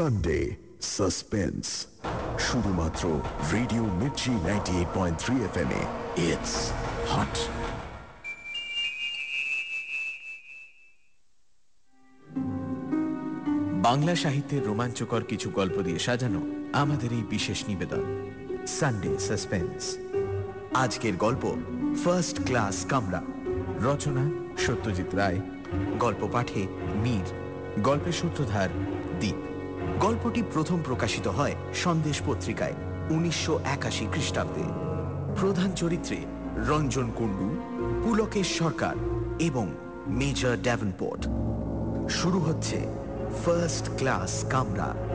Sunday suspense শুধুমাত্র radio Mirchi ninety Bangla সাহিত্যের রোমাঞ্চকর কিছু গল্প দিয়ে সাজানো আমাদের এই বিশেষ নিবেদন সানডে সাসপেন্স আজকের গল্প ফার্স্ট ক্লাস কামরা। রচনা, সত্যজিৎ রায়। গল্প পাঠে মীর। গল্পের সূত্রধার দ্বীপ গল্পটি প্রথম প্রকাশিত হয় সন্দেশ পত্রিকায়, উনিশশো একাশি খ্রিস্টাব্দে। প্রধান চরিত্রে রঞ্জন কুণ্ডু, পুলকেশ সরকার এবং মেজর ড্যাভেনপোর্ট শুরু হচ্ছে ফার্স্ট ক্লাস কামরা।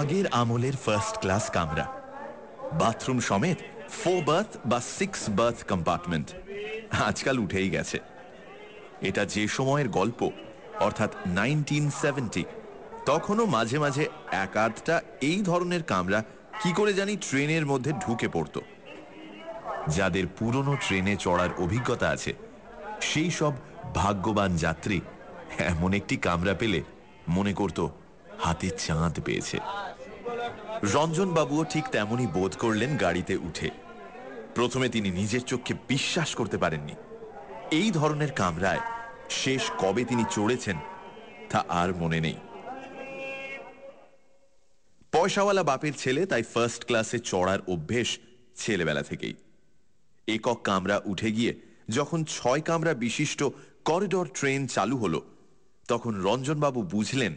আগের আমলের ফার্স্ট ক্লাস কামরা। বাথরুম সমেত ফোর বার্থ বা সিক্স বার্থ কম্পার্টমেন্ট আজকাল উঠেই গেছে। এটা যে সময়ের গল্প, অর্থাৎ নাইনটিন সেভেন্টি তখনও মাঝে মাঝে এক আধটা এই ধরনের কামরা কি করে জানি ট্রেনের মধ্যে ঢুকে পড়তো। যাদের পুরনো ট্রেনে চড়ার অভিজ্ঞতা আছে, সেই সব ভাগ্যবান যাত্রী এমন একটি কামরা পেলে মনে করত হাতে চাঁদ পেয়েছে। রঞ্জন বাবুও ঠিক তেমনই বোধ করলেন গাড়িতে উঠে। প্রথমে তিনি নিজের চোখে বিশ্বাস করতে পারেননি। এই ধরনের কামরায় শেষ কবে তিনি চড়েছেন, তা আর মনে নেই। পয়সাওয়ালা বাপের ছেলে তাই ফার্স্ট ক্লাসে চড়ার অভ্যেস ছেলেবেলা থেকেই। একক কামরা উঠে গিয়ে যখন ছয় কামরা বিশিষ্ট করিডর ট্রেন চালু হলো, তখন রঞ্জনবাবু বুঝলেন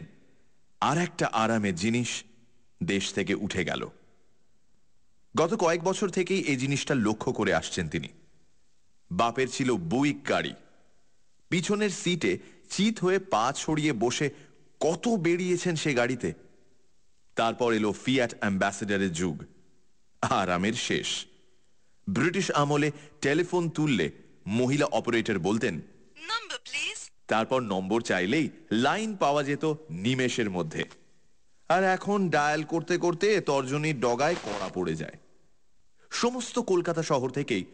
আর একটা আরামের জিনিস দেশ থেকে উঠে গেল। গত কয়েক বছর থেকেই এই জিনিসটা লক্ষ্য করে আসছেন তিনি। বাপের ছিল বুইক গাড়ি। পিছনের সিটে চিত হয়ে পা ছড়িয়ে বসে কত বেরিয়েছেন সে গাড়িতে। তারপর এলো ফিয়াট অ্যাম্বাসেডারের যুগ। আরামের শেষ। ব্রিটিশ আমলে টেলিফোন তুললে মহিলা অপারেটর বলতেন. তারপর নম্বর চাইলেই লাইন পাওয়া যেত নিমেষের মধ্যে। আর এখন ডায়াল করতে করতে তর্জনীর ডগায় কড়া পড়ে যায়। সমস্ত কলকাতা শহর থেকেই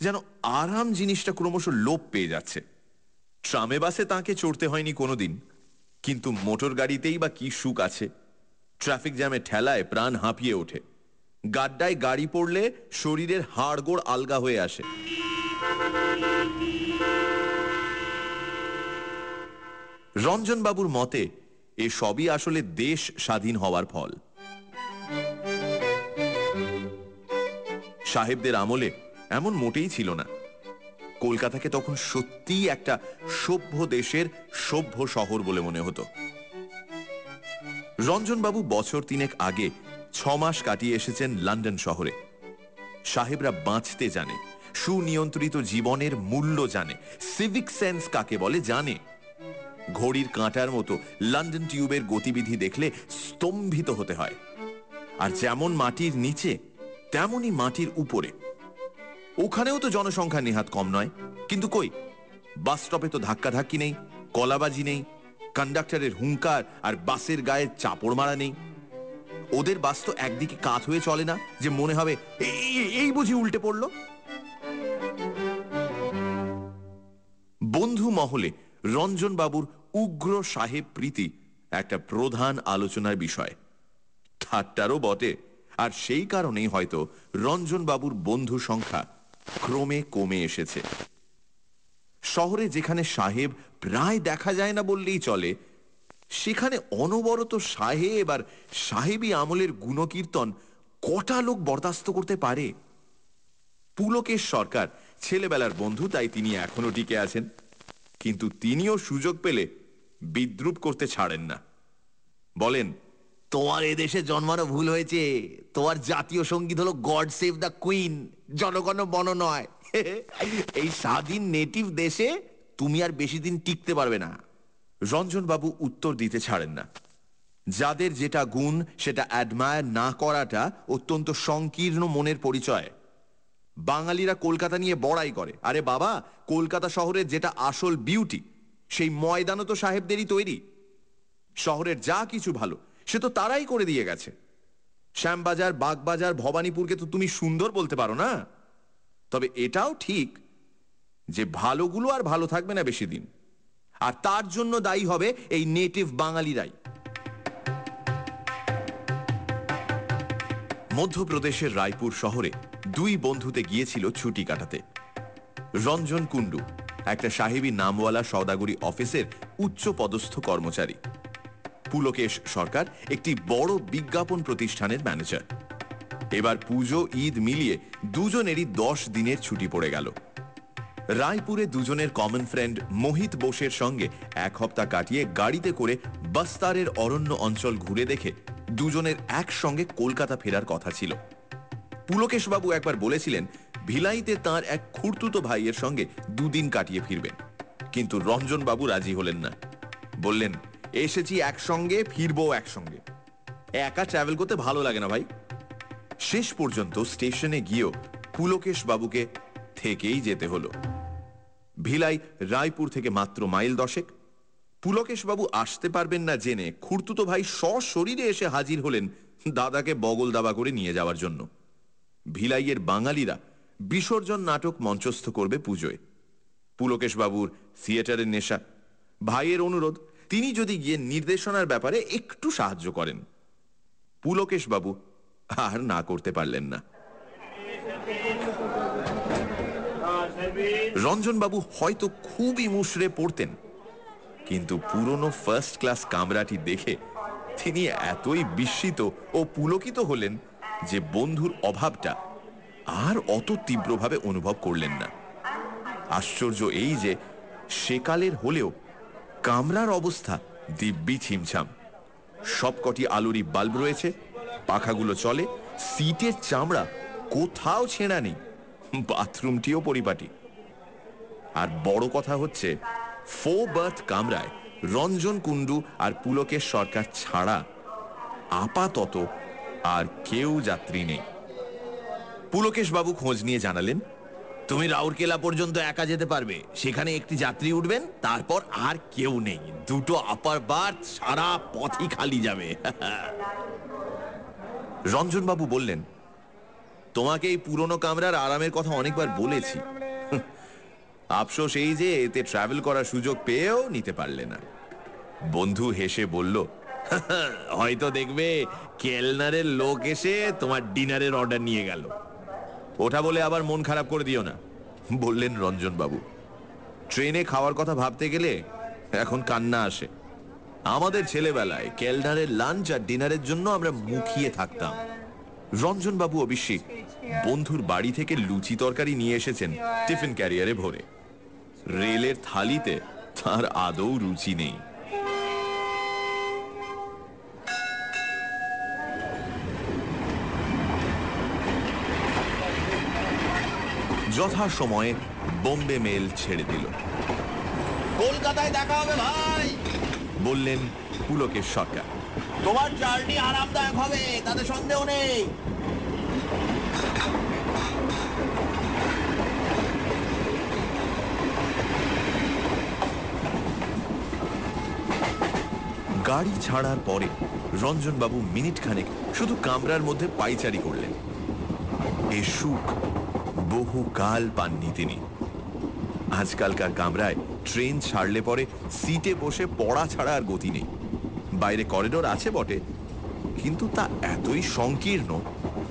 যেন আরাম জিনিসটা ক্রমশ লোপ পেয়ে যাচ্ছে। ট্রামে বাসে তাকে চড়তে হয়নি কোনোদিন, কিন্তু মোটর গাড়িতেই বা কি সুখ আছে। ট্রাফিক জ্যামে ঠেলায় প্রাণ হাঁপিয়ে ওঠে। গাড্ডায় গাড়ি পড়লে শরীরের হাড়গোড় আলগা হয়ে আসে। রঞ্জনবাবুর মতে এ সবই আসলে দেশ স্বাধীন হওয়ার ফল। সাহেবদের আমলে এমন মোটেই ছিল না। কলকাতাকে তখন সত্যিই একটা সভ্য দেশের সভ্য শহর বলে মনে হতো। রঞ্জনবাবু বছর তিনেক আগে ছ মাস কাটিয়ে এসেছেন লন্ডন শহরে। সাহেবরা বাঁচতে জানে, সুনিয়ন্ত্রিত জীবনের মূল্য জানে সিভিক সেন্স কাকে বলে জানে। ঘড়ির কাঁটার মতো লন্ডন টিউবের গতিবিধি দেখলে স্তম্ভিত হতে হয়। আর যেমন মাটির নিচে, তেমনই মাটির উপরে। ওখানেও তো জনসংখ্যা নেহাত কম নয়। কিন্তু কই? বাস স্টপে তো ধাক্কাধাক্কি নেই, কলাবাজি নেই কন্ডাক্টরের হুঙ্কার আর বাসের গায়ে চাপড় মারা নেই। ওদের বাস তো একদিকে কাত হয়ে চলে না, যে মনে হবে, এই বুঝি উল্টে পড়ল? বন্ধু মহলে রঞ্জন বাবুর উগ্র সাহেব প্রীতি একটা প্রধান আলোচনার বিষয়। ঠাট্টারও বটে। আর সেই কারণেই হয়তো রঞ্জনবাবুর বন্ধু সংখ্যা ক্রমে কমে এসেছে। শহরে যেখানে সাহেব প্রায় দেখা যায় না বললেই চলে, সেখানে অনবরত সাহেব আর সাহেবী আমলের গুণকীর্তন কটা লোক বরদাস্ত করতে পারে? পুলকেশ সরকার, ছেলেবেলার বন্ধু, তাই তিনি এখনও টিকে আছেন। কিন্তু তিনিও সুযোগ পেলে বিদ্রুপ করতে ছাড়েন না। বলেন তোমার এদেশে জন্মানো ভুল হয়েছে। তোমার জাতীয় সংগীত হলো গড সেভ দ্য কুইন জনগণ বন নয়। এই স্বাধীন নেটিভ দেশে তুমি আর বেশি দিন টিকতে পারবে না। রঞ্জনবাবু উত্তর দিতে ছাড়েন না। যাদের যেটা গুণ সেটা অ্যাডমায়ার না করাটা অত্যন্ত সংকীর্ণ মনের পরিচয়। বাঙালিরা কলকাতা নিয়ে বড়াই করে। আরে বাবা কলকাতা শহরের যেটা আসল বিউটি সেই ময়দানও তো সাহেবদেরই তৈরি। শহরের যা কিছু ভালো, সে তো তারাই করে দিয়ে গেছে। শ্যামবাজার, বাগবাজার, ভবানীপুরকে তো তুমি সুন্দর বলতে পারো না? তবে এটাও ঠিক যে ভালোগুলো আর ভালো থাকবে না বেশি দিন আর তার জন্য দায়ী হবে এই নেটিভ বাঙালিরাই। মধ্যপ্রদেশের রায়পুর শহরে দুই বন্ধুতে গিয়েছিল ছুটি কাটাতে। রঞ্জন কুণ্ডু একটা সাহেবী নামওয়ালা সওদাগরি অফিসের উচ্চ পদস্থ কর্মচারী। পুলকেশ সরকার একটি বড় বিজ্ঞাপন প্রতিষ্ঠানের ম্যানেজার। এবার পুজো, ঈদ মিলিয়ে দুজনেরই দশ দিনের ছুটি পড়ে গেল। রায়পুরে দুজনের কমন ফ্রেন্ড মোহিত বোসের সঙ্গে এক হপ্তাহ কাটিয়ে গাড়িতে করে বস্তারের অরণ্য অঞ্চল ঘুরে দেখে দুজনের একসঙ্গে কলকাতা ফেরার কথা ছিল। পুলকেশবাবু একবার বলেছিলেন ভিলাইতে তার এক খুড়তুতো ভাইয়ের সঙ্গে দুদিন কাটিয়ে ফিরবেন। কিন্তু রঞ্জনবাবু রাজি হলেন না। বললেন, এসেছি একসঙ্গে, ফিরবো একসঙ্গে। একা ট্রাভেল করতে ভালো লাগে না ভাই। শেষ পর্যন্ত স্টেশনে গিয়েও পুলকেশ বাবুকে থেকেই যেতে হলো। ভিলাই রায়পুর থেকে মাত্র মাইল দশেক। পুলকেশ বাবু আসতে পারবেন না জেনে খুড়তুতো ভাই সশরীরে এসে হাজির হলেন দাদাকে বগল দাবা করে নিয়ে যাওয়ার জন্য। ভিলাইয়ের বাঙালিরা বিসর্জন নাটক মঞ্চস্থ করবে পুজোয়। পুলকেশ বাবুর থিয়েটারের নেশা, ভাইয়ের অনুরোধ, তিনি যদি গিয়ে নির্দেশনার ব্যাপারে একটু সাহায্য করেন। পুলকেশ বাবু আর না করতে পারলেন না। রঞ্জনবাবু হয়তো খুবই মুশড়ে পড়তেন, কিন্তু পুরনো ফার্স্ট ক্লাস কামরাটি দেখে তিনি এতই বিস্মিত ও পুলকিত হলেন যে বন্ধুর অভাবটা আর অত তীব্রভাবে অনুভব করলেন না। আশ্চর্য এই যে, সেকালের হলেও কামরার অবস্থা দিব্যি ছিমছাম সবকটি আলোরই বাল্ব রয়েছে, পাখাগুলো চলে, সিটের চামড়া কোথাও ছেঁড়া নেই, বাথরুমটিও পরিপাটি। আর বড় কথা হচ্ছে ফো বার্থ কামরায় রঞ্জন কুণ্ডু আর পুলকের সরকার ছাড়া আপাতত আর কেউ যাত্রী নেই। পুলকেশ বাবু খোঁজ নিয়ে জানালেন, তুমি রাউরকেলা পর্যন্ত একা যেতে পারবে। সেখানে একটি যাত্রী উঠবেন, তারপর আর কেউ নেই। দুটো আপার বার্থ সারা পথই খালি যাবে। রঞ্জনবাবু বললেন, তোমাকে এই পুরনো কামরার আরামের কথা অনেকবার বলেছি। আফসোস এই যে, এতে ট্রাভেল করার সুযোগ পেয়েও নিতে পারলে না। বন্ধু হেসে বলল, হয়তো দেখবে, কেলনারের লোক এসে তোমার ডিনারের অর্ডার নিয়ে গেল। ওটা বলে আবার মন খারাপ করে দিও না। বললেন রঞ্জনবাবু। ট্রেনে খাওয়ার কথা ভাবতে গেলে এখন কান্না আসে। আমাদের ছেলেবেলায় কেলনারের লাঞ্চ আর ডিনারের জন্য আমরা মুখিয়ে থাকতাম। রঞ্জনবাবু অবশ্যই বন্ধুর বাড়ি থেকে লুচি তরকারি নিয়ে এসেছেন টিফিন ক্যারিয়ারে ভরে। রেলের থালিতে তার আদৌ রুচি নেই। যথা সময়ে বোম্বে মেল ছেড়ে দিল। কলকাতায় দেখা হবে ভাই। বললেন পুলকের সরকার। তোমার জার্নি আরামদায়ক হবে তাতে সন্দেহ নেই। গাড়ি ছাড়ার পরে রঞ্জনবাবু মিনিট খানেক শুধু কামরার মধ্যে পাইচারি করলেন। এ সুখ বহুকাল পাননি তিনি। আজকালকার কামরায় ট্রেন ছাড়লে পরে সিটে বসে পড়া ছাড়া আর গতি নেই। বাইরে করিডোর আছে বটে, কিন্তু তা এতই সংকীর্ণ,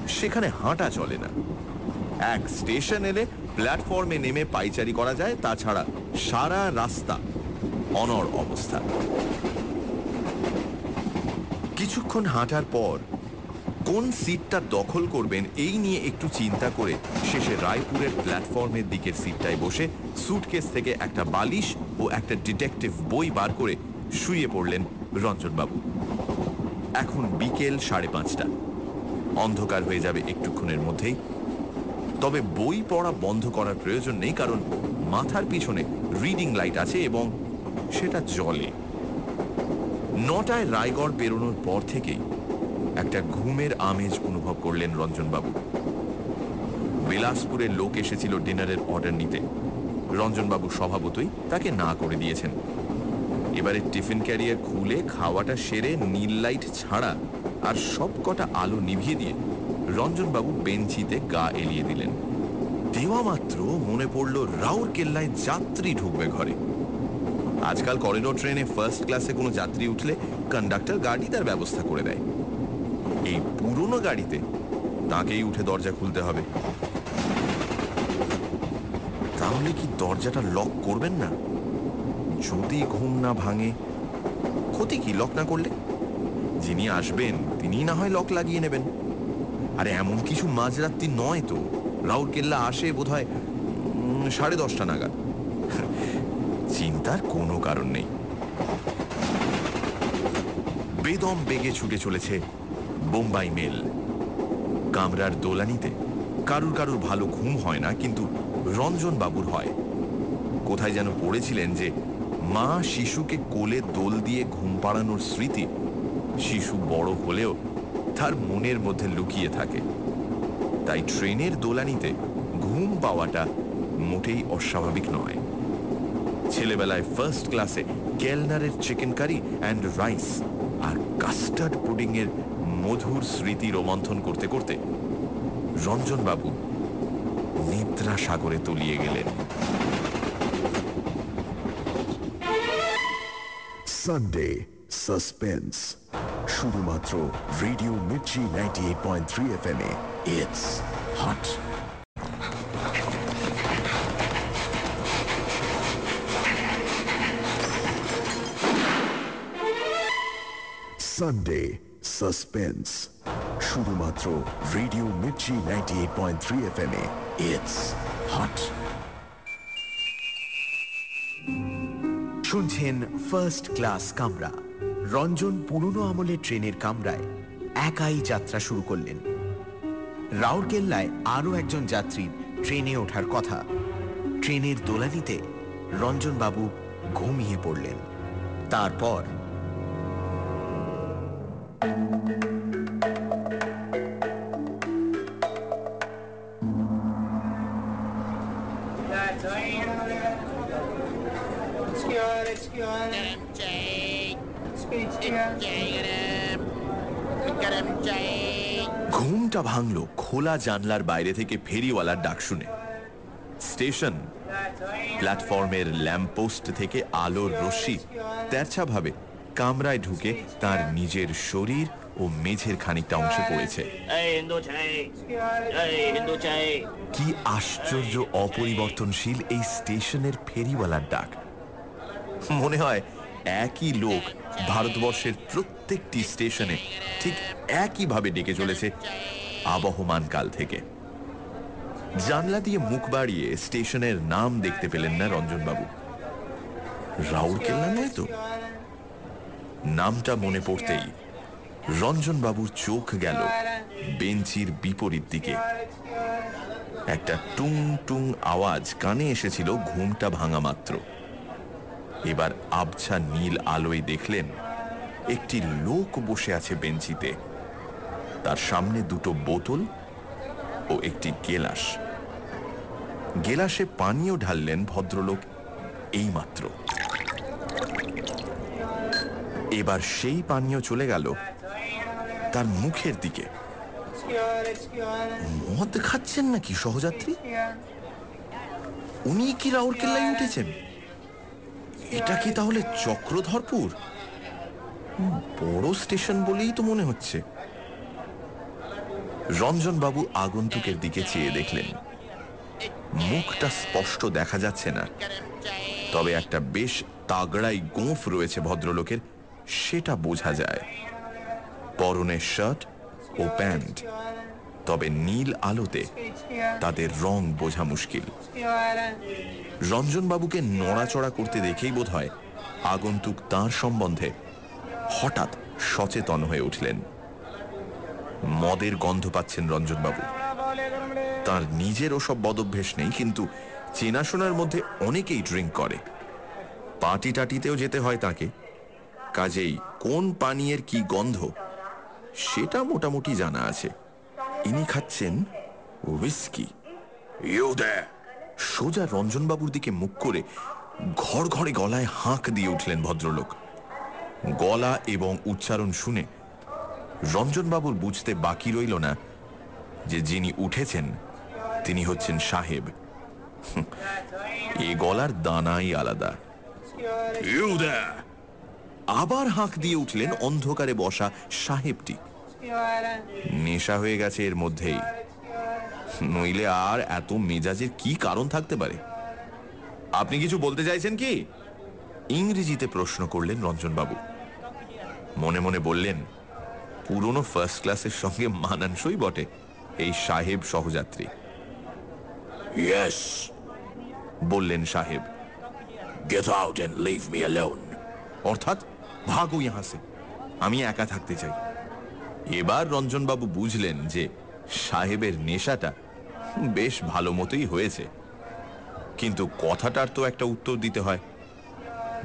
সেখানে হাঁটা চলে না। এক স্টেশন এলে প্ল্যাটফর্মে নেমে পাইচারি করা যায়, তাছাড়া সারা রাস্তা অনর অবস্থা। কিছুক্ষণ হাঁটার পর কোন সিটটা দখল করবেন এই নিয়ে একটু চিন্তা করে শেষে রায়পুরের প্ল্যাটফর্মের দিকের সিটটায় বসে সুটকেস থেকে একটা বালিশ ও একটা ডিটেকটিভ বই বার করে শুয়ে পড়লেন রঞ্জনবাবু। এখন বিকেল সাড়ে পাঁচটা। অন্ধকার হয়ে যাবে একটুক্ষণের মধ্যেই। তবে বই পড়া বন্ধ করার প্রয়োজন নেই কারণ মাথার পিছনে রিডিং লাইট আছে এবং সেটা জলে। নটায় রায়গড় পেরোনোর পর থেকেই একটা ঘুমের আমেজ অনুভব করলেন রঞ্জনবাবু। বিলাসপুরের লোক এসেছিল ডিনারের অর্ডার নিতে। রঞ্জনবাবু স্বভাবতই তাকে না করে দিয়েছেন। এবারে টিফিন ক্যারিয়ার খুলে খাওয়াটা সেরে নীল লাইট ছাড়া আর সব কটা আলো নিভিয়ে দিয়ে রঞ্জনবাবু বেঞ্চিতে গা এলিয়ে দিলেন। দেওয়া মাত্র মনে পড়ল রাউর কেল্লায় যাত্রী ঢুকবে ঘরে। আজকাল করিডোর ট্রেনে ফার্স্ট ক্লাসে কোনো যাত্রী উঠলে কন্ডাক্টর গাড়ি তার ব্যবস্থা করে দেয়। এই পুরনো গাড়িতে তাকেই উঠে দরজা খুলতে হবে। তাহলে কি দরজাটা লক করবেন না? যদি ঘুম না ভাঙে, ক্ষতি কি লক না করলে? যিনি আসবেন তিনি না হয় লক লাগিয়ে নেবেন। আরে এমন কিছু মাঝরাত্রি নয় তো। রাউরকেল্লা আসে বোধ হয় সাড়ে দশটা নাগাদ। চিন্তার কোনো কারণ নেই। বেদম বেগে ছুটে চলেছে বোম্বাই মেল। কামরার দোলানিতে কারুর কারুর ভালো ঘুম হয় না, কিন্তু রঞ্জন বাবুর হয়। কোথায় যেন পড়েছিলেন যে মা শিশুকে কোলে দোল দিয়ে ঘুম পাড়ানোর স্মৃতি শিশু বড় হলেও তার মনের মধ্যে লুকিয়ে থাকে। তাই ট্রেনের দোলানিতে ঘুম পাওয়াটা মোটেই অস্বাভাবিক নয়। ছেলেবেলায় ফার্স্ট ক্লাসে কেলনারের চিকেন কারি অ্যান্ড রাইস আর কাস্টার্ড পুডিং এর মধুর স্মৃতি রোমন্থন করতে করতে রঞ্জনবাবু নিদ্রা সাগরে তলিয়ে গেলেন। সানডে সাসপেন্স শুধুমাত্র radio Mirchi ninety eight point three F M A. It's hot Sunday suspense শুধুমাত্র radio Mirchi ninety eight point three F M এ হট শুনছেন ফার্স্ট ক্লাস কামরা। রঞ্জন পুরনো আমলের ট্রেনের কামরায় একাই যাত্রা শুরু করলেন। রাউরকেল্লায় আরও একজন যাত্রীর ট্রেনে ওঠার কথা। ট্রেনের দোলানিতে রঞ্জনবাবু ঘুমিয়ে পড়লেন। তারপর ঘুমটা ভাঙলো খোলা জানলার বাইরে থেকে ফেরিওয়ালার ডাক শুনে। স্টেশন প্ল্যাটফর্মের ল্যাম্পপোস্ট থেকে আলোর রশ্মি তেরছাভাবে কামরায় ঢুকে তার নিজের শরীর ও মেঝের খানিকটা অংশে পড়েছে কি আশ্চর্য অপরিবর্তনশীল এই স্টেশনের ফেরিওয়ালার ডাক। মনে হয় একই লোক ভারতবর্ষের প্রত্যেকটি স্টেশনে ঠিক একইভাবে ডেকে চলেছে আবহমান কাল থেকে। জানলা দিয়ে মুখ বাড়িয়ে স্টেশনের নাম দেখতে পেলেন না রঞ্জনবাবু। রাউরকেল্লা নয় তো? নামটা মনে পড়তেই রঞ্জনবাবুর চোখ গেল বেঞ্চির বিপরীত দিকে। একটা টুং টুং আওয়াজ কানে এসেছিল ঘুমটা ভাঙা মাত্র। এবার আবছা নীল আলোয় দেখলেন, একটি লোক বসে আছে বেঞ্চিতে। তার সামনে দুটো বোতল ও একটি গেলাস। গেলাসে পানীয় ঢাললেন ভদ্রলোক এইমাত্র। এবার সেই পানীয় চলে গেল তার মুখের দিকে। মদ খাচ্ছেন নাকি, সহযাত্রী? উনি কি রাউরকেল্লায় উঠেছেন? এটা কি তাহলে চক্রধরপুর? বড় স্টেশন বলেই তো মনে হচ্ছে। রঞ্জনবাবু আগন্তুকের দিকে চেয়ে দেখলেন। মুখটা স্পষ্ট দেখা যাচ্ছে না। তবে একটা বেশ তাগড়াই গোঁফ রয়েছে ভদ্রলোকের, সেটা বোঝা যায়। পরনে শার্ট ও প্যান্ট। তবে নীল আলোতে তাদের রং বোঝা মুশকিল। রঞ্জনবাবুকে নড়াচড়া করতে দেখেই বোধ হয় আগন্তুক তাঁর সম্বন্ধে হঠাৎ সচেতন হয়ে উঠলেন। মদের গন্ধ পাচ্ছেন রঞ্জনবাবু। তার নিজের ওসব বদভ্যেস নেই, কিন্তু চেনাশোনার মধ্যে অনেকেই ড্রিঙ্ক করে। পার্টি টাটিতেও যেতে হয় তাকে। কাজেই কোন পানীয়ের কি গন্ধ সেটা মোটামুটি জানা আছে। ইনি খাচ্ছেন উইস্কি ইউ! সোজা রঞ্জনবাবুর দিকে মুখ করে ঘর ঘরে গলায় হাঁক দিয়ে উঠলেন ভদ্রলোক। গলা এবং উচ্চারণ শুনে রঞ্জনবাবুর বুঝতে বাকি রইল না যে যিনি উঠেছেন তিনি হচ্ছেন সাহেব। এ গলার দানাই আলাদা! আবার হাঁক দিয়ে উঠলেন অন্ধকারে বসা সাহেবটি। নেশা হয়ে গেছে এর মধ্যেই। নইলে আর এত মেজাজের কি কারণ থাকতে পারে? আপনি কিছু বলতে চাইছেন কি? ইংরেজিতে প্রশ্ন করলেন রঞ্জনবাবু। মনে মনে বললেন, পুরনো ফার্স্ট ক্লাসের সঙ্গে মানানসই বটে এই সাহেব সহযাত্রী. বললেন সাহেব। Get out and leave. অর্থাৎ, ভাগো ইহা সে, আমি একা থাকতে চাই। এবার রঞ্জনবাবু বুঝলেন যে সাহেবের নেশাটা বেশ ভালো মতোই হয়েছে। কিন্তু কথাটার তো একটা উত্তর দিতে হয়।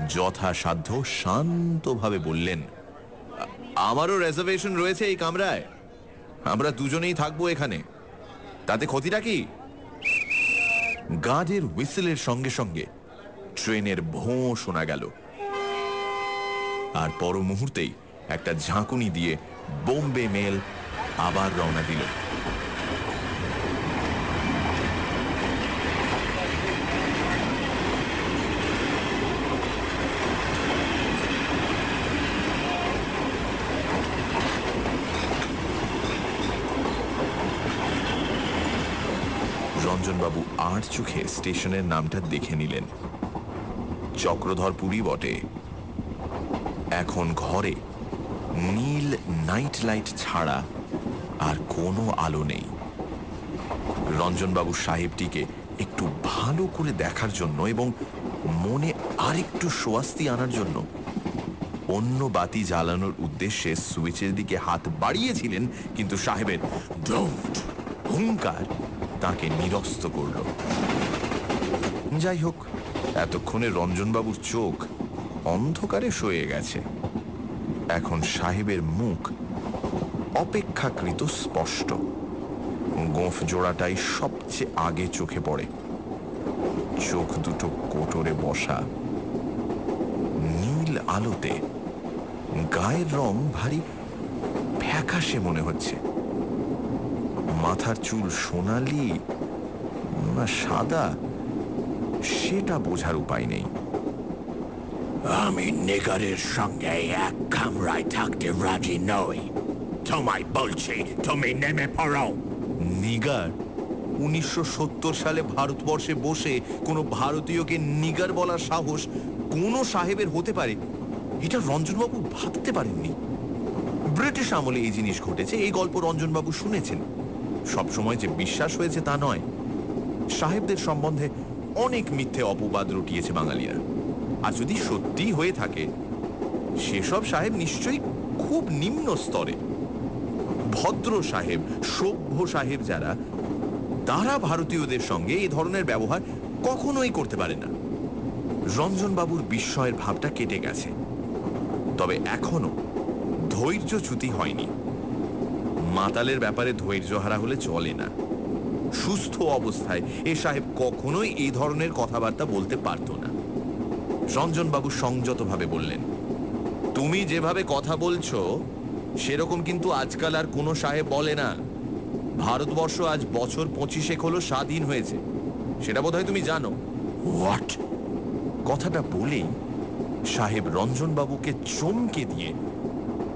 যথাসাধ্য শান্তভাবে বললেন, আমারও রেজার্ভেশন রয়েছে এই কামরায়। আমরা দুজনেই থাকব এখানে। তাতে ক্ষতিটা কি? গার্ডের হুইসেলের সঙ্গে সঙ্গে ট্রেনের ভোঁ শোনা গেল। আর পর মুহূর্তেই একটা ঝাঁকুনি দিয়ে বোম্বে মেল আবার রওনা দিল। রঞ্জনবাবু আর চোখে স্টেশনের নামটা দেখে নিলেন। চক্রধরপুরই বটে। এখন ঘরে নীল নাইট লাইট ছাড়া আর কোনো আলো নেই। রঞ্জনবাবু সাহেবটিকে একটু ভালো করে দেখার জন্য এবং মনে আরেকটু স্বস্তি আনার জন্য অন্য বাতি জ্বালানোর উদ্দেশ্যে সুইচের দিকে হাত বাড়িয়েছিলেন, কিন্তু সাহেবের হুঙ্কার তাকে নিরস্ত করল। যাই হোক, এতক্ষণে রঞ্জনবাবুর চোখ অন্ধকারে সয়ে গেছে। এখন সাহেবের মুখ অপেক্ষাকৃত স্পষ্ট। গোঁফ জোড়াটাই সবচেয়ে আগে চোখে পড়ে। চোখ দুটো কোটরে বসা। নীল আলোতে গায়ের রং ভারী ফ্যাকাশে মনে হচ্ছে। মাথার চুল সোনালি না সাদা, সেটা বোঝার উপায় নেই। আমি নেগারের সঙ্গে এক কামরায় থাকতে রাজি নই তোমায় বলছি তুমি নেমে পড়ো নিগার উনিশশো সত্তর সালে ভারতবর্ষে বসে কোনো ভারতীয়কে নিগার বলার সাহস কোনো সাহেবের হতে পারে এটা রঞ্জনবাবু ভাবতে পারেননি। ব্রিটিশ আমলে এই জিনিস ঘটেছে, এই গল্প রঞ্জনবাবু শুনেছেন। সবসময় যে বিশ্বাস হয়েছে তা নয়। সাহেবদের সম্বন্ধে অনেক মিথ্যে অপবাদ রটিয়েছে বাঙালিরা। আর যদি সত্যি হয়ে থাকে, সেসব সাহেব নিশ্চয়ই খুব নিম্ন স্তরে। ভদ্র সাহেব, সভ্য সাহেব যারা, তারা ভারতীয়দের সঙ্গে এই ধরনের ব্যবহার কখনোই করতে পারে না। রঞ্জনবাবুর বিস্ময়ের ভাবটা কেটে গেছে। তবে এখনও ধৈর্যচ্যুতি হয়নি। মাতালের ব্যাপারে ধৈর্য হারা হলে চলে না। সুস্থ অবস্থায় এ সাহেব কখনোই এই ধরনের কথাবার্তা বলতে পারত না। রঞ্জনবাবু সংযতভাবে বললেন, তুমি যেভাবে কথা বলছো, সেরকম কিন্তু আজকাল আর কোনো সাহেব বলে না। ভারতবর্ষ আজ বছর পঁচিশেক হলো স্বাধীন হয়েছে। সেটা বোধহয় তুমি জানো। হোয়াট কথাটা বলেই সাহেব রঞ্জনবাবুকে চমকে দিয়ে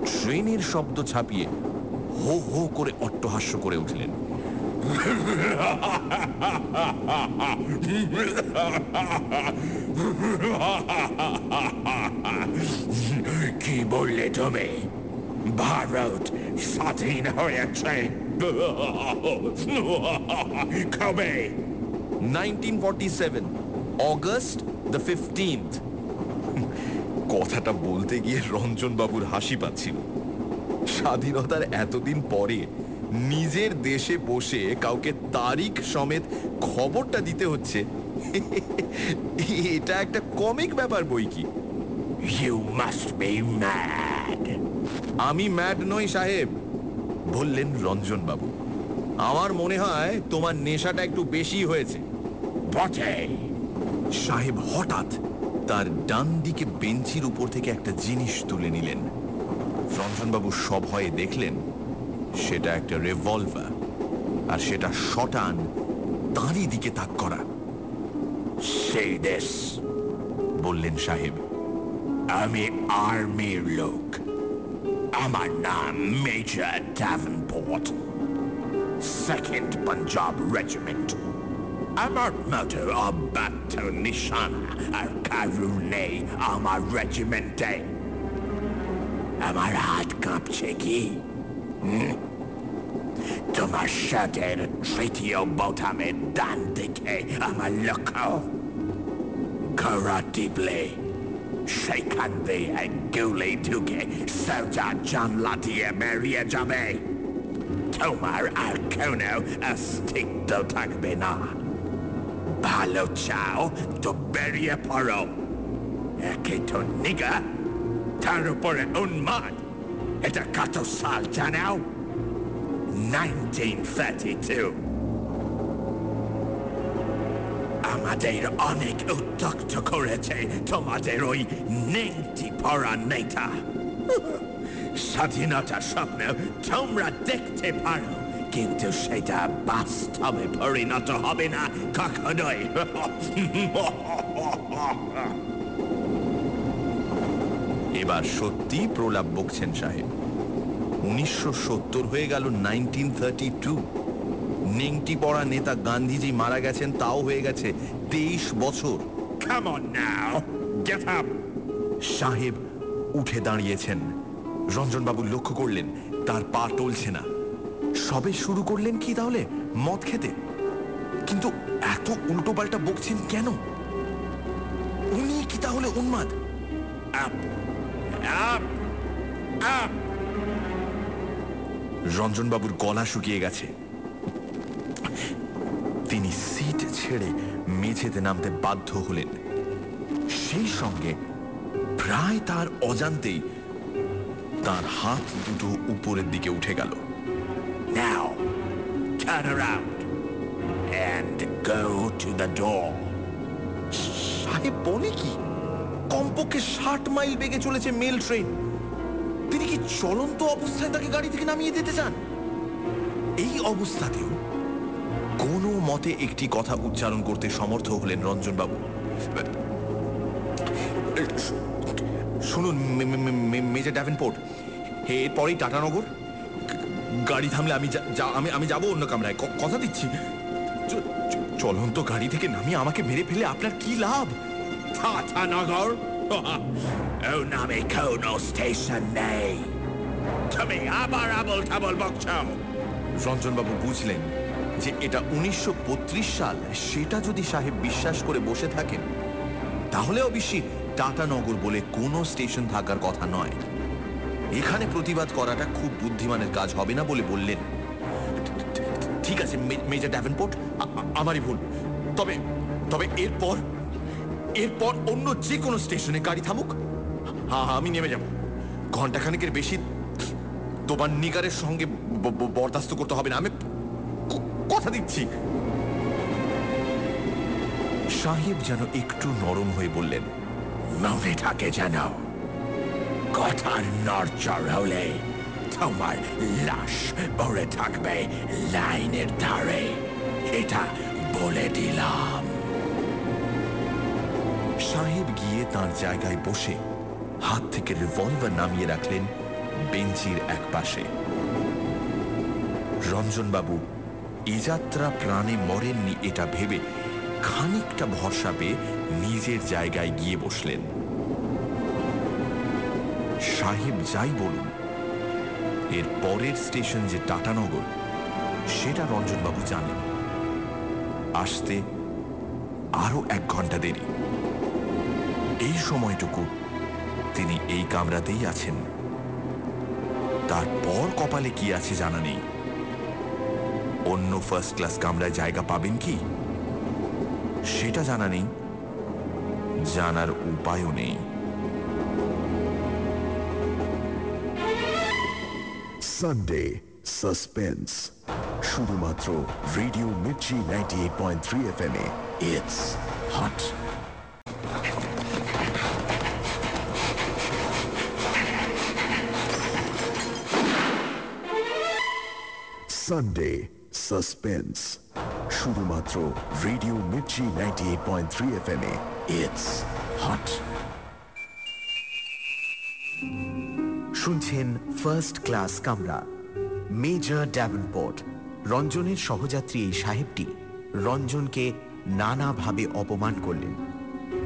ট্রেনের শব্দ ছাপিয়ে হো হো করে অট্টহাস্য করে উঠলেন। কি বললে তুমি? ভারত স্বাধীন হয়েছে। কবে? 1947 অগস্ট কথাটা বলতে গিয়ে রঞ্জন বাবুর হাসি পাচ্ছিল। স্বাধীনতার এতদিন পরে নিজের দেশে বসে কাউকে তারিখ সমেত খবরটা দিতে হচ্ছে। এটা একটা কমিক ব্যাপার বই কি? ইউ মাস্ট বি ম্যাড আমি ম্যাড নই সাহেব। বললেন রঞ্জনবাবু। আমার মনে হয় তোমার নেশাটা একটু বেশি হয়েছে। বটে। সাহেব হঠাৎ তার ডান দিকে বেঞ্চির উপর থেকে একটা জিনিস তুলে নিলেন। রঞ্জনবাবু সভয়ে দেখলেন। সেটা একটা রেভলভার আর সেটা শটান তাঁরই দিকে তাক করা। Say this. বললেন সাহেব, আমি আর্মির লোক। আমার নাম major Davenport second Punjab regiment আমার মতো অব্যাহত নিশানা আর কারু নেই আমার রেজিমেন্টে আমার হাত কাঁপছে কি? Tomaszate tritio a dandike amaloko. Karatible. Shekande angule tuke sota jamlatie Maria jabe. Tomar arkono astik dotak bena. Balo poro. doberia paro. taru pora unmat. সাল জানাও 1932 আমাদের অনেক উত্তক্ত করেছে তোমাদের ওই নেংটি পড়া নেতা স্বাধীনতার স্বপ্ন তোমরা দেখতে পারো কিন্তু সেটা বাস্তবে পরিণত হবে না কখনোই এবার সত্যি প্রলাপ বকছেন সাহেব। উনিশশো সত্তর হয়ে গেল নাইনটিন থার্টি টু। নেংটি পড়া নেতা গান্ধীজি মারা গেছেন তাও হয়ে গেছে তেইশ বছর. সাহেব উঠে দাঁড়িয়েছেন। রঞ্জনবাবু লক্ষ্য করলেন তার পা টলছে না। সবে শুরু করলেন কি তাহলে? মদ খেতে? কিন্তু এত উল্টো পাল্টা বকছেন কেন? উনি কি তাহলে উন্মাদ. রঞ্জনবাবুর গলা শুকিয়ে গেছে। তিনি সিট ছেড়ে মেঝেতে নামতে বাধ্য হলেন। সেই সঙ্গে প্রায় তার অজান্তেই তার হাত দুটো উপরের দিকে উঠে গেল। Now, turn around and go to the door. সাহেব বলে কি? কমপক্ষে ষাট মাইল বেগে চলেছে মেল ট্রেন। তিনি কি চলন্ত অবস্থায় তাকে গাড়ি থেকে নামিয়ে দিতে চান? এই অবস্থাতেও কোনো মতে একটি কথা উচ্চারণ করতে সমর্থ হলেন রঞ্জনবাবু। শুনুন মেজর ড্যাভেনপোর্ট। এরপরেই টাটানগর গাড়ি থামলে আমি আমি আমি যাব অন্য কামরায়। কথা দিচ্ছি। চলন্ত গাড়ি থেকে নামিয়ে আমাকে মেরে ফেলে আপনার কি লাভ? Tatanagar? নামে কোনো স্টেশন নেই তুমি আবার আবল টাবল বকছো রঞ্জনবাবু বুঝলেন যে এটা উনিশশো বত্রিশ সাল, সেটা যদি সাহেব বিশ্বাস করে বসে থাকেন, তাহলে অবশ্যই টাটানগর বলে কোনো স্টেশন থাকার কথা নয়। এখানে প্রতিবাদ করাটা খুব বুদ্ধিমানের কাজ হবে না বলে বললেন। ঠিক আছে মেজর ড্যাভেনপোর্ট আমারই ভুল। তবে তবে এরপর এরপর অন্য যে কোনো স্টেশনে গাড়ি থামুক। হ্যাঁ হ্যাঁ আমি নেমে যাব। ঘন্টাখানেকের বেশি তোমার নিগারের সঙ্গে বরদাস্ত করতে হবে না। আমি কথা দিচ্ছি। সাহেব যেন একটু নরম হয়ে বললেন থাকে যেন কথার নড়চড় হলে তোমার লাশ পড়ে থাকবে লাইনের ধারে। এটা বলে দিলাম। সাহেব গিয়ে তার জায়গায় বসে হাত থেকে রিভলভার নামিয়ে রাখলেন বেঞ্চির এক পাশে। রঞ্জনবাবু এ যাত্রা প্রাণে মরেননি এটা ভেবে খানিকটা ভরসা পেয়ে নিজের জায়গায় গিয়ে বসলেন। সাহেব যাই বলুন, এর পরের স্টেশন যে টাটানগর, সেটা রঞ্জনবাবু জানেন। আসতে আরও এক ঘণ্টা দেরি। এই সময়টুকু তিনি এই কামরাতেই আছেন। তারপর কপালে কি আছে জানা নেই। অন্য ফার্স্ট ক্লাস কামরায় জায়গা পাবেন কি? সেটা জানা নেই। জানার উপায়ও নেই। সানডে সাসপেন্স শুধুমাত্র radio Mirchi ninety eight point three F M A. It's hot Sunday suspense শুধুমাত্র radio Mirchi ninety eight point three F M এ হট শুনছেন ফার্স্ট ক্লাস কামরা। মেজর ড্যাভেনপোর্ট রঞ্জনের সহযাত্রী এই সাহেবটি রঞ্জনকে নানাভাবে অপমান করলেন।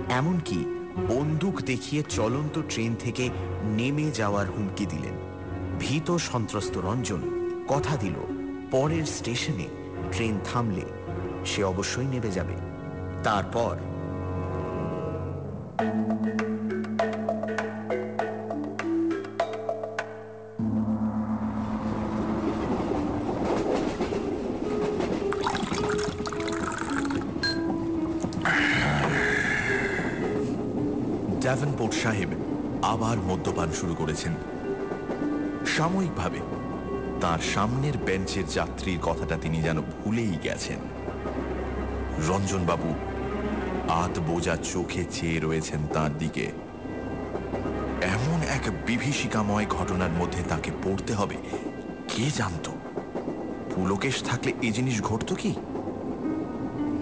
এমনকি বন্দুক দেখিয়ে চলন্ত ট্রেন থেকে নেমে যাওয়ার হুমকি দিলেন। ভীত সন্ত্রস্ত রঞ্জন কথা দিল পরের স্টেশনে ট্রেন থামলে সে অবশ্যই নেমে যাবে। তারপর ড্যাভেনপোর্ট সাহেব আবার মদ্যপান শুরু করেছেন। সাময়িকভাবে তার সামনের বেঞ্চের যাত্রীর কথাটা তিনি যেন ভুলেই গেছেন। রঞ্জনবাবু আত বোঝা চোখে চেয়ে রয়েছেন তার দিকে। এমন এক বিভীষিকাময় ঘটনার মধ্যে তাকে পড়তে হবে। কে জানত? পুলকেশ থাকলে এ জিনিস ঘটত কি?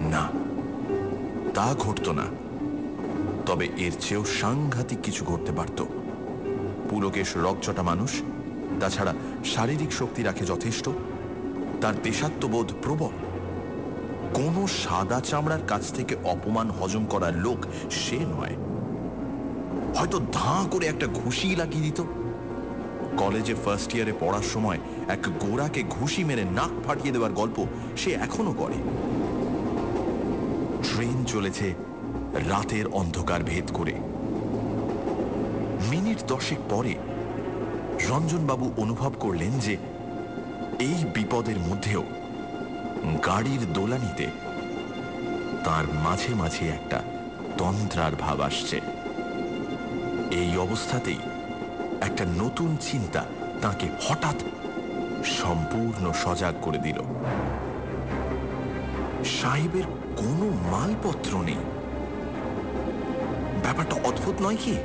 না, তা ঘটত না। তবে এর চেয়েও সাংঘাতিক কিছু ঘটতে পারত। পুলকেশ রকচটা মানুষ তাছাড়া শারীরিক শক্তি রাখে যথেষ্ট, তার দেশাত্মবোধ প্রবল। কোন সাদা চামড়ার কাছ থেকে অপমান হজম করার লোক সে নয়। হয়তো ধাঁ করে একটা ঘুষি লাগিয়ে দিত। কলেজে ফার্স্ট ইয়ারে পড়ার সময় এক গোড়াকে ঘুষি মেরে নাক ফাটিয়ে দেওয়ার গল্প সে এখনও করে। ট্রেন চলেছে রাতের অন্ধকার ভেদ করে। মিনিট দশেক পরে রঞ্জনবাবু অনুভব করলেন যে এই বিপদের মধ্যেও গাড়ির দোলানিতে তার মাঝে মাঝে একটা তন্ত্রার ভাব আসছে। এই অবস্থাতেই একটা নতুন চিন্তা তাকে হঠাৎ সম্পূর্ণ সজাগ করে দিল। সাহেবের কোনো মালপত্র নেই। ব্যাপারটা অদ্ভুত নয় কি?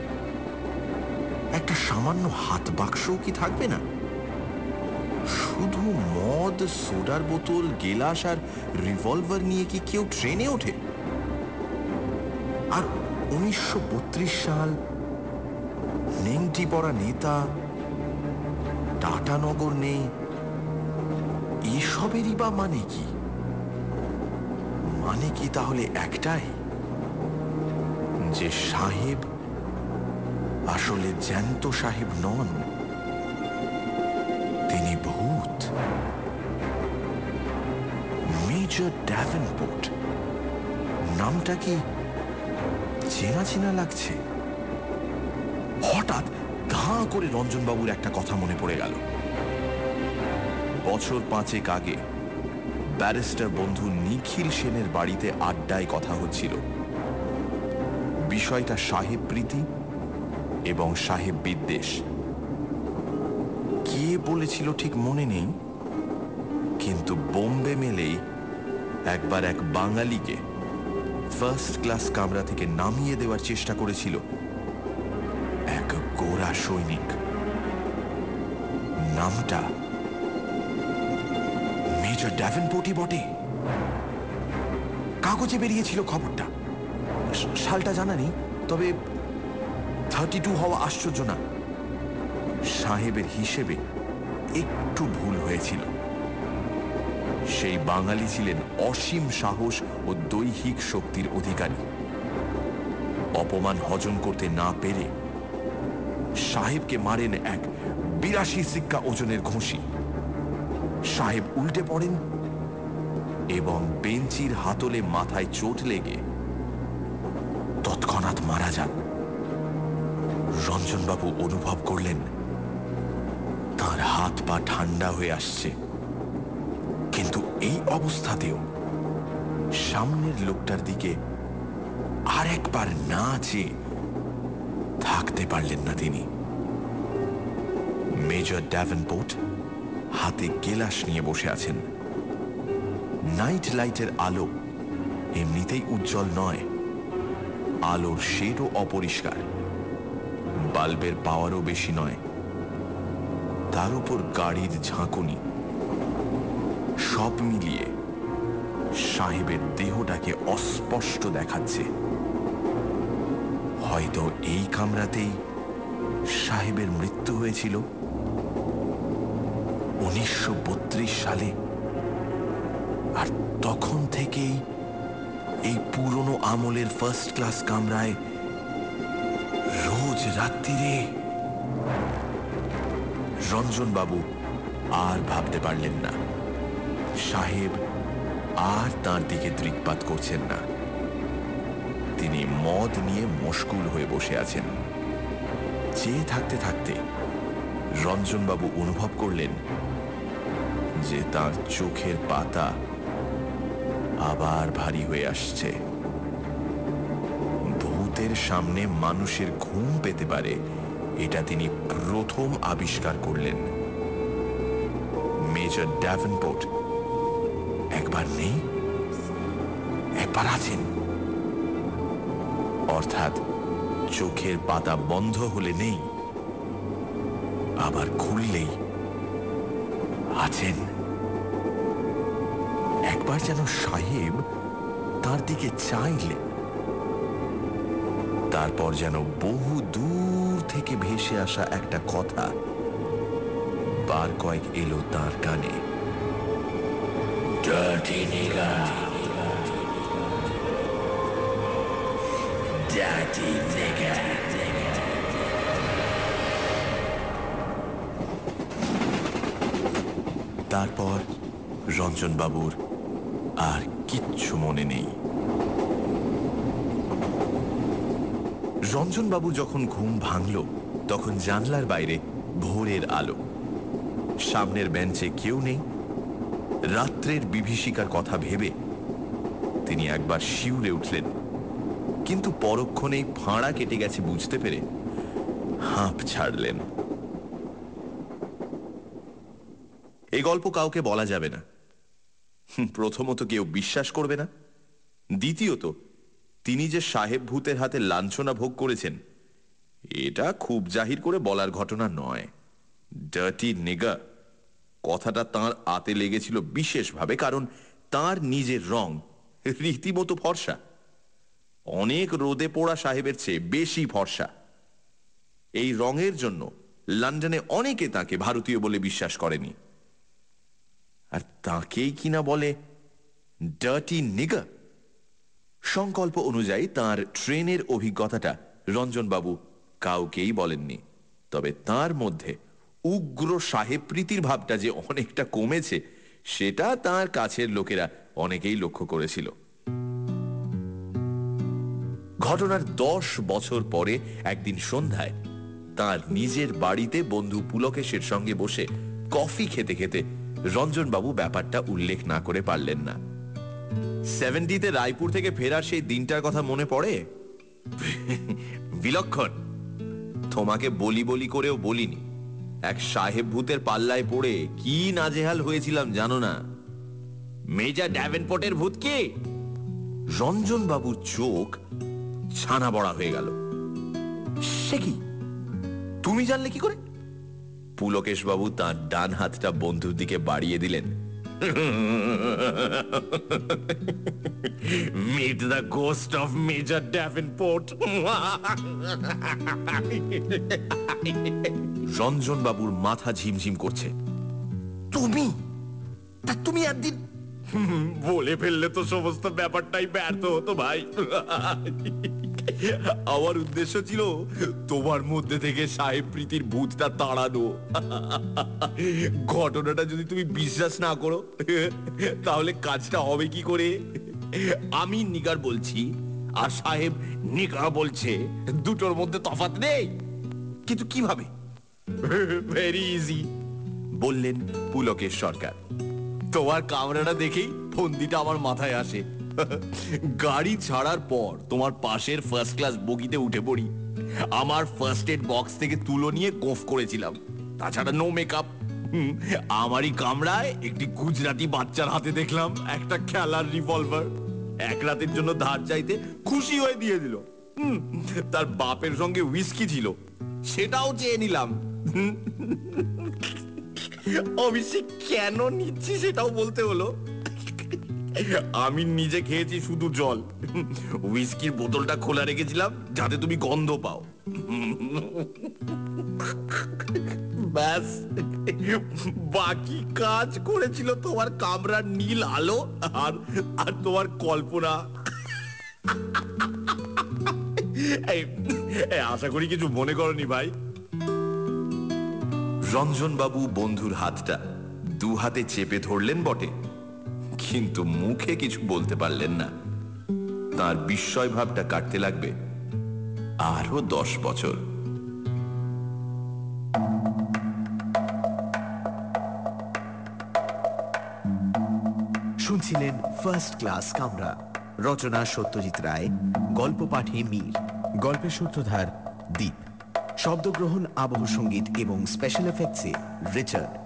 একটা সামান্য হাত বাক্সও কি থাকবে না? শুধু মদ, সোডার বোতল, গেলাস আর রিভলভার নিয়ে কি কেউ ট্রেনে ওঠে? আর উনিশশো বত্রিশ সাল নেংটি পড়া নেতা, টাটানগর নেই, এসবেরই বা মানে কি? মানে কি তাহলে একটাই? যে সাহেব আসলে জ্যান্ত সাহেব নন, তিনি ভূত। মেজর ড্যাভেনপোর্ট, নামটা কি চেনা চেনা লাগছে? হঠাৎ ধাঁ করে রঞ্জনবাবুর একটা কথা মনে পড়ে গেল। বছর পাঁচেক আগে ব্যারিস্টার বন্ধু নিখিল সেনের বাড়িতে আড্ডায় কথা হচ্ছিল। বিষয়টা সাহেব প্রীতি এবং সাহেব বিদ্বেষ। কে বলেছিল ঠিক মনে নেই, কিন্তু বোম্বে মেলেই একবার এক বাঙালিকে ফার্স্ট ক্লাস কামরা থেকে নামিয়ে দেওয়ার চেষ্টা করেছিল এক গোরা সৈনিক। নামটা মেজর ড্যাভেনপোর্টই বটে। কাগজে বেরিয়েছিল খবরটা। সালটা জানা নেই, তবে থার্টি টু হওয়া আশ্চর্য না। সাহেবের হিসেবে একটু ভুল হয়েছিল। সেই বাঙালি ছিলেন অসীম সাহস ও দৈহিক শক্তির অধিকারী। অপমান হজম করতে না পেরে সাহেবকে মারেন এক বিরাশি সিক্কা ওজনের ঘুষি। সাহেব উল্টে পড়েন এবং বেঞ্চির হাতলে মাথায় চোট লেগে তৎক্ষণাৎ মারা যান। রঞ্জনবাবু অনুভব করলেন, তার হাত পা ঠান্ডা হয়ে আসছে। কিন্তু এই অবস্থাতেও সামনের লোকটার দিকে আর একবার না চেয়ে থাকতে পারলেন না তিনি। মেজর ড্যাভেনপোর্ট হাতে গেলাস নিয়ে বসে আছেন। নাইট লাইটের আলো এমনিতেই উজ্জ্বল নয়, আলোর শেডও অপরিষ্কার। বাল্বের পাওয়ারও বেশি নয়। তার উপর গাড়ির ঝাঁকুনি। সব মিলিয়ে সাহেবের দেহটাকে অস্পষ্ট দেখাচ্ছে। হয়তো এই কামরাতেই সাহেবের মৃত্যু হয়েছিল। উনিশশো বত্রিশ সালে। আর তখন থেকেই এই পুরনো আমলের ফার্স্ট ক্লাস কামরায় রাত্রিরে রঞ্জন বাবু আর ভাবতে পারলেন না। সাহেব আর তার দিকে দৃকপাত করছেন না। তিনি মদ নিয়ে মশগুল হয়ে বসে আছেন। চেয়ে থাকতে থাকতে রঞ্জনবাবু অনুভব করলেন যে তার চোখের পাতা আবার ভারী হয়ে আসছে। সামনে মানুষের ঘুম পেতে পারে। এটা তিনি প্রথম আবিষ্কার করলেন। মেজর ড্যাভেনপোর্ট, একবার নেই? একবার আছেন? অর্থাৎ চোখের পাতা বন্ধ হলে নেই, আবার খুললেই আছেন। একবার যেন সাহেব তার দিকে চাইলেন। তারপর যেন বহু দূর থেকে ভেসে আসা একটা কথা বার কয়েক এলো তার কানে Dirty nigger. Dirty nigger. তারপর রঞ্জনবাবুর আর কিচ্ছু মনে নেই রঞ্জনবাবু যখন ঘুম ভাঙল, তখন জানলার বাইরে ভোরের আলো। সামনের বেঞ্চে কেউ নেই। রাত্রের বিভীষিকার কথা ভেবে তিনি একবার শিউরে উঠলেন। কিন্তু পরক্ষণেই ফাঁড়া কেটে গেছে বুঝতে পেরে হাঁপ ছাড়লেন। এই গল্প কাউকে বলা যাবে না। প্রথমত কেউ বিশ্বাস করবে না। দ্বিতীয়ত তিনি যে সাহেব ভূতের হাতে লাঞ্ছনা ভোগ করেছেন, এটা খুব জাহির করে বলার ঘটনা নয়। ডার্টি নেগা কথাটা তার আতে লেগেছিল বিশেষভাবে, কারণ তার নিজের রং রীতিমতো ফর্সা। অনেক রোদে পোড়া সাহেবের চেয়ে বেশি ফর্সা। এই রঙের জন্য লন্ডনে অনেকে তাকে ভারতীয় বলে বিশ্বাস করেনি। আর তাকেই কিনা বলে ডার্টি নিগা সংকল্প অনুযায়ী তার ট্রেনের অভিজ্ঞতাটা রঞ্জনবাবু কাউকেই বলেননি। তবে তার মধ্যে উগ্র সাহেব প্রীতির ভাবটা যে অনেকটা কমেছে, সেটা তার কাছের লোকেরা অনেকেই লক্ষ্য করেছিল। ঘটনার দশ বছর পরে একদিন সন্ধ্যায় তার নিজের বাড়িতে বন্ধু পুলকেশের সঙ্গে বসে কফি খেতে খেতে রঞ্জনবাবু ব্যাপারটা উল্লেখ না করে পারলেন না। সেভেন্টিতে রায়পুর থেকে ফেরার সেই দিনটার কথা মনে পড়ে? বিলক্ষণ। তোমাকে বলি বলি করেও বলিনি। এক সাহেব ভূতের পাল্লায় পড়ে কি নাজেহাল হয়েছিলাম জানো না? মেজর ড্যাভেনপোর্টের ভূত কে? রঞ্জন বাবুর চোখ ছানা বড়া হয়ে গেল। সে কি? তুমি জানলে কি করে? পুলকেশ বাবু তার ডান হাতটা বন্ধুর দিকে বাড়িয়ে দিলেন। Meet the ghost of major Davenport Ranjan বাবুর মাথা ঝিমঝিম করছে। তুমি? তা তুমি একদিন বলে ফেললে তো সমস্ত ব্যাপারটাই ব্যর্থ হতো ভাই। আমার উদ্দেশ্য ছিল তোমার মধ্যে থেকে সাহেব প্রীতির ভূতটা তাড়ানো। ঘটনাটা যদি তুমি বিশ্বাস না করো, তাহলে কাজটা হবে কি করে? আমি নিগার বলছি আর সাহেব নিগা বলছে, দুটোর মধ্যে তফাৎ নেই। কিন্তু কীভাবে? ভেরি ইজি বললেন পুলকের সরকার। তোমার কামরাটা দেখেই ফন্দিটা আমার মাথায় আসে। গাড়ি ছাড়ার পর তোমার পাশের ফার্স্ট ক্লাস বগিতে উঠে পড়ি। আমার ফার্স্ট এড বক্স থেকে তুলো নিয়ে গোফ করেছিলাম। তাছাড়া নো মেকআপ আমারই কামরায় একটি গুজরাটি বাচ্চার হাতে দেখলাম, একটা খেলার রিভলভার এক রাতের জন্য ধার চাইতে খুশি হয়ে দিয়ে দিল। তার বাপের সঙ্গে উইস্কি ছিল। সেটাও চেয়ে নিলাম। সে কেন নিচ্ছি সেটাও বলতে হলো? আমি নিজে খেয়েছি শুধু জল। উইস্কির বোতলটা খোলা রেখেছিলাম, যাতে তুমি গন্ধ পাও। ব্যাস। বাকি কাজ করেছিল তোমার কামরার নীল আলো আর আর তোমার কল্পনা। আশা করি কিছু মনে করনি ভাই। রঞ্জনবাবু বন্ধুর হাতটা দু হাতে চেপে ধরলেন বটে। কিন্তু মুখে কিছু বলতে পারলেন না। তার বিস্ময় ভাবটা কাটতে লাগবে আরও দশ বছর। শুনছিলেন ফার্স্ট ক্লাস কামরা, রচনা সত্যজিৎ রায়, গল্প পাঠে মীর, গল্পের সূত্রধার দ্বীপ শব্দগ্রহণ আবহ সংগীত এবং স্পেশাল এফেক্টসে রিচার্ড